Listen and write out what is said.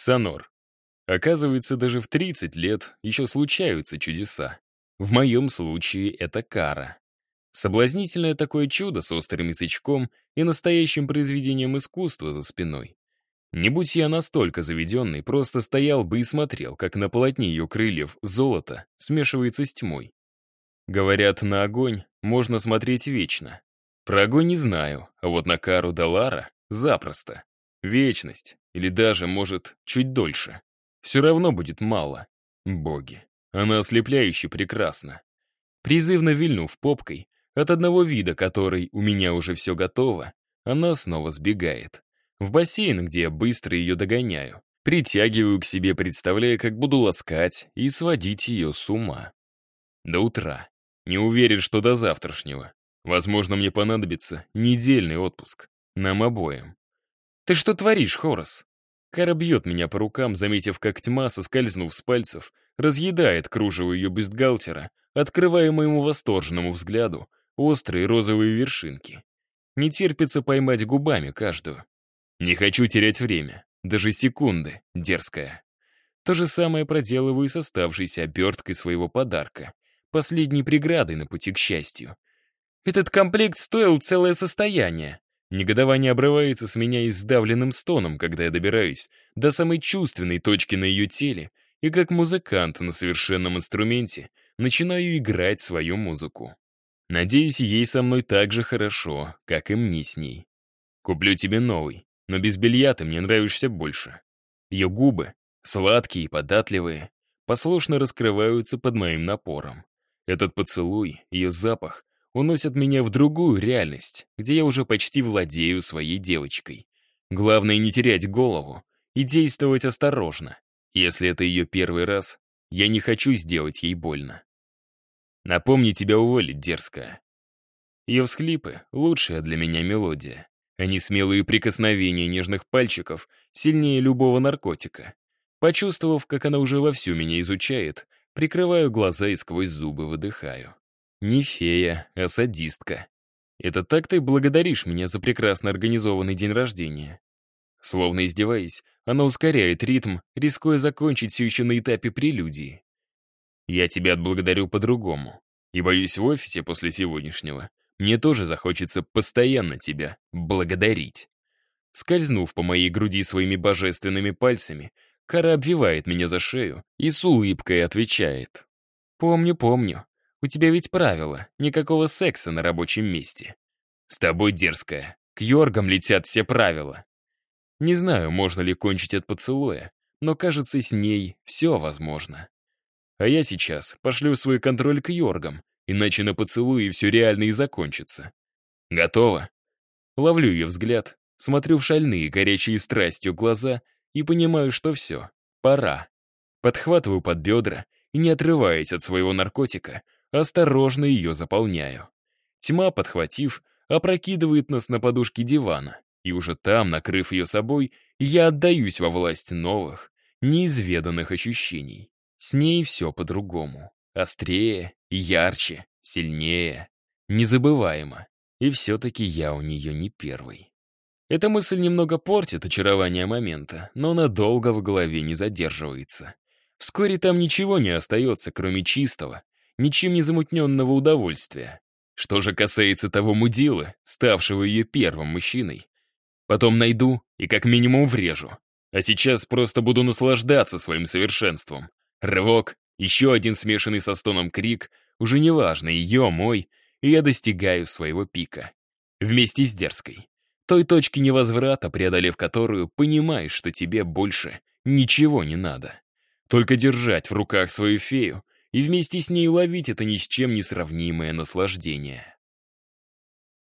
Ксанор. Оказывается, даже в 30 лет еще случаются чудеса. В моем случае это кара. Соблазнительное такое чудо с острым язычком и настоящим произведением искусства за спиной. Не будь я настолько заведенный, просто стоял бы и смотрел, как на полотне ее крыльев золото смешивается с тьмой. Говорят, на огонь можно смотреть вечно. Про огонь не знаю, а вот на Кару Далара — запросто. Вечность, или даже, может, чуть дольше. Все равно будет мало. Боги, она ослепляюще прекрасна. Призывно вильнув попкой, от одного вида, который у меня уже все готово, она снова сбегает. В бассейн, где я быстро ее догоняю. Притягиваю к себе, представляя, как буду ласкать и сводить ее с ума. До утра. Не уверен, что до завтрашнего. Возможно, мне понадобится недельный отпуск. Нам обоим. «Ты что творишь, Хорос?» Кара бьет меня по рукам, заметив, как тьма, соскользнув с пальцев, разъедает кружево ее бюстгальтера, открывая моему восторженному взгляду острые розовые вершинки. Не терпится поймать губами каждую. Не хочу терять время, даже секунды, дерзкая. То же самое проделываю с оставшейся оберткой своего подарка, последней преградой на пути к счастью. Этот комплект стоил целое состояние. Негодование обрывается с меня и сдавленным стоном, когда я добираюсь до самой чувственной точки на ее теле и как музыкант на совершенном инструменте начинаю играть свою музыку. Надеюсь, ей со мной так же хорошо, как и мне с ней. Куплю тебе новый, но без белья ты мне нравишься больше. Ее губы, сладкие и податливые, послушно раскрываются под моим напором. Этот поцелуй, ее запах уносят меня в другую реальность, где я уже почти владею своей девочкой. Главное не терять голову и действовать осторожно. Если это ее первый раз, я не хочу сделать ей больно. Напомни тебя уволить, дерзкая. Ее всхлипы — лучшая для меня мелодия. Они смелые прикосновения нежных пальчиков сильнее любого наркотика. Почувствовав, как она уже вовсю меня изучает, прикрываю глаза и сквозь зубы выдыхаю. Не фея, а садистка. Это так ты благодаришь меня за прекрасно организованный день рождения. Словно издеваясь, она ускоряет ритм, рискуя закончить все еще на этапе прелюдии. Я тебя отблагодарю по-другому. И боюсь, в офисе после сегодняшнего мне тоже захочется постоянно тебя благодарить. Скользнув по моей груди своими божественными пальцами, Кара обвивает меня за шею и с улыбкой отвечает. «Помню, помню. У тебя ведь правило, никакого секса на рабочем месте. С тобой дерзкая. К Йоргам летят все правила. Не знаю, можно ли кончить от поцелуя, но кажется, с ней все возможно. А я сейчас пошлю свой контроль к Йоргам, иначе на поцелуе все реально и закончится. Готово? Ловлю ее взгляд, смотрю в шальные, горячие страстью глаза и понимаю, что все, пора. Подхватываю под бедра и, не отрываясь от своего наркотика, осторожно ее заполняю. Тьма, подхватив, опрокидывает нас на подушке дивана, и уже там, накрыв ее собой, я отдаюсь во власть новых, неизведанных ощущений. С ней все по-другому. Острее, ярче, сильнее, незабываемо. И все-таки я у нее не первый. Эта мысль немного портит очарование момента, но надолго в голове не задерживается. Вскоре там ничего не остается, кроме чистого, ничем не замутненного удовольствия. Что же касается того мудила, ставшего ее первым мужчиной, потом найду и как минимум врежу. А сейчас просто буду наслаждаться своим совершенством. Рывок, еще один смешанный со стоном крик, уже неважно, ее, мой, и я достигаю своего пика. Вместе с дерзкой. Той точки невозврата, преодолев которую, понимаешь, что тебе больше ничего не надо. Только держать в руках свою фею и вместе с ней ловить это ни с чем не сравнимое наслаждение.